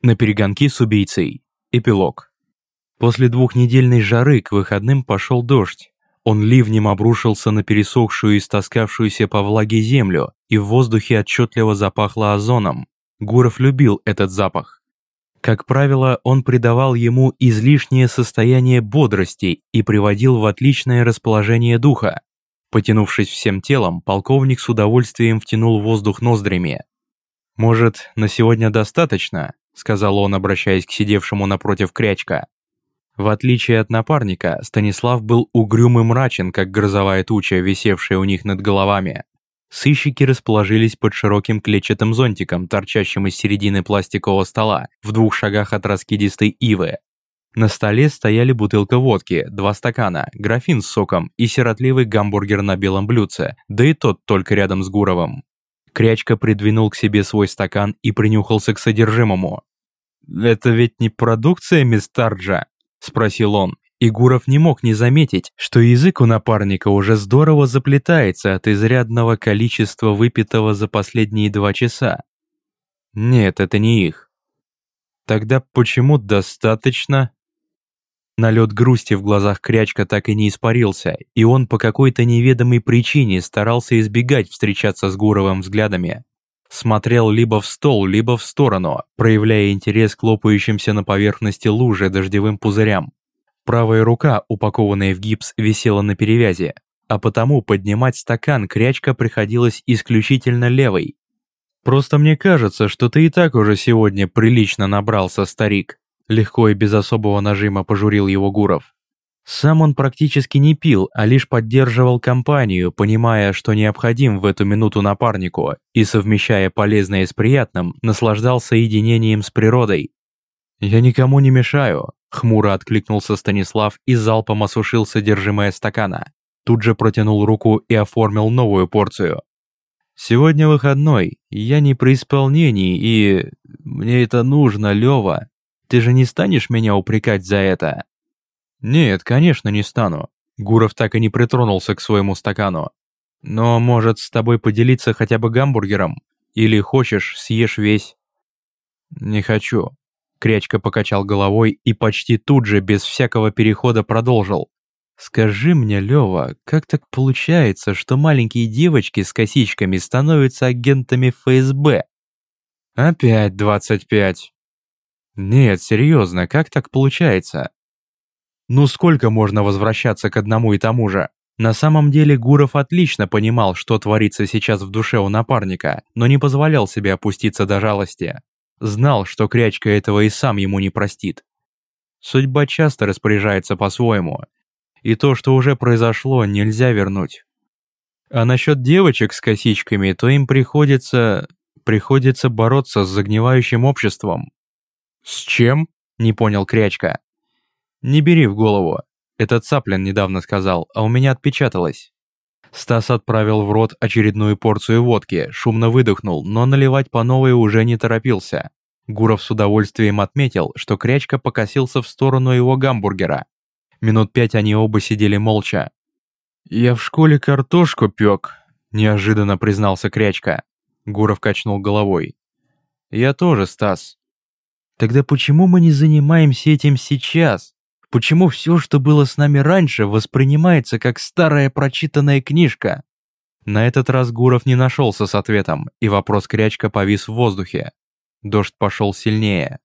На перегонки с убийцей. Эпилог. После двухнедельной жары к выходным пошел дождь. Он ливнем обрушился на пересохшую и стаскавшуюся по влаге землю, и в воздухе отчетливо запахло озоном. Гуров любил этот запах. Как правило, он придавал ему излишнее состояние бодрости и приводил в отличное расположение духа. Потянувшись всем телом, полковник с удовольствием втянул воздух ноздрями. «Может, на сегодня достаточно?» Сказал он, обращаясь к сидевшему напротив крячка. В отличие от напарника, Станислав был угрюм и мрачен, как грозовая туча, висевшая у них над головами. Сыщики расположились под широким клетчатым зонтиком, торчащим из середины пластикового стола, в двух шагах от раскидистой ивы. На столе стояли бутылка водки, два стакана, графин с соком и сиротливый гамбургер на белом блюдце, да и тот только рядом с Гуровым. Крячка придвинул к себе свой стакан и принюхался к содержимому. «Это ведь не продукция Мистарджа?» – спросил он. И Гуров не мог не заметить, что язык у напарника уже здорово заплетается от изрядного количества выпитого за последние два часа. Нет, это не их. Тогда почему достаточно? Налет грусти в глазах Крячка так и не испарился, и он по какой-то неведомой причине старался избегать встречаться с Гуровым взглядами. Смотрел либо в стол, либо в сторону, проявляя интерес к лопающимся на поверхности лужи дождевым пузырям. Правая рука, упакованная в гипс, висела на перевязи, а потому поднимать стакан Крячка приходилось исключительно левой. «Просто мне кажется, что ты и так уже сегодня прилично набрался, старик», Легко и без особого нажима пожурил его Гуров. Сам он практически не пил, а лишь поддерживал компанию, понимая, что необходим в эту минуту напарнику, и совмещая полезное с приятным, наслаждался единением с природой. «Я никому не мешаю», — хмуро откликнулся Станислав и залпом осушил содержимое стакана. Тут же протянул руку и оформил новую порцию. «Сегодня выходной, я не при исполнении, и... мне это нужно, Лёва. Ты же не станешь меня упрекать за это?» «Нет, конечно, не стану». Гуров так и не притронулся к своему стакану. «Но, может, с тобой поделиться хотя бы гамбургером? Или хочешь, съешь весь?» «Не хочу». Крячка покачал головой и почти тут же, без всякого перехода, продолжил. «Скажи мне, Лёва, как так получается, что маленькие девочки с косичками становятся агентами ФСБ?» «Опять двадцать пять». Нет, серьезно, как так получается? Ну сколько можно возвращаться к одному и тому же? На самом деле Гуров отлично понимал, что творится сейчас в душе у напарника, но не позволял себе опуститься до жалости. Знал, что Крячка этого и сам ему не простит. Судьба часто распоряжается по-своему. И то, что уже произошло, нельзя вернуть. А насчет девочек с косичками, то им приходится... приходится бороться с загнивающим обществом. «С чем?» – не понял Крячка. «Не бери в голову. Этот Цаплин недавно сказал, а у меня отпечаталось». Стас отправил в рот очередную порцию водки, шумно выдохнул, но наливать по новой уже не торопился. Гуров с удовольствием отметил, что Крячка покосился в сторону его гамбургера. Минут пять они оба сидели молча. «Я в школе картошку пек», – неожиданно признался Крячка. Гуров качнул головой. «Я тоже, Стас. Тогда почему мы не занимаемся этим сейчас? Почему все, что было с нами раньше, воспринимается как старая прочитанная книжка? На этот раз Гуров не нашелся с ответом, и вопрос крячка повис в воздухе. Дождь пошел сильнее.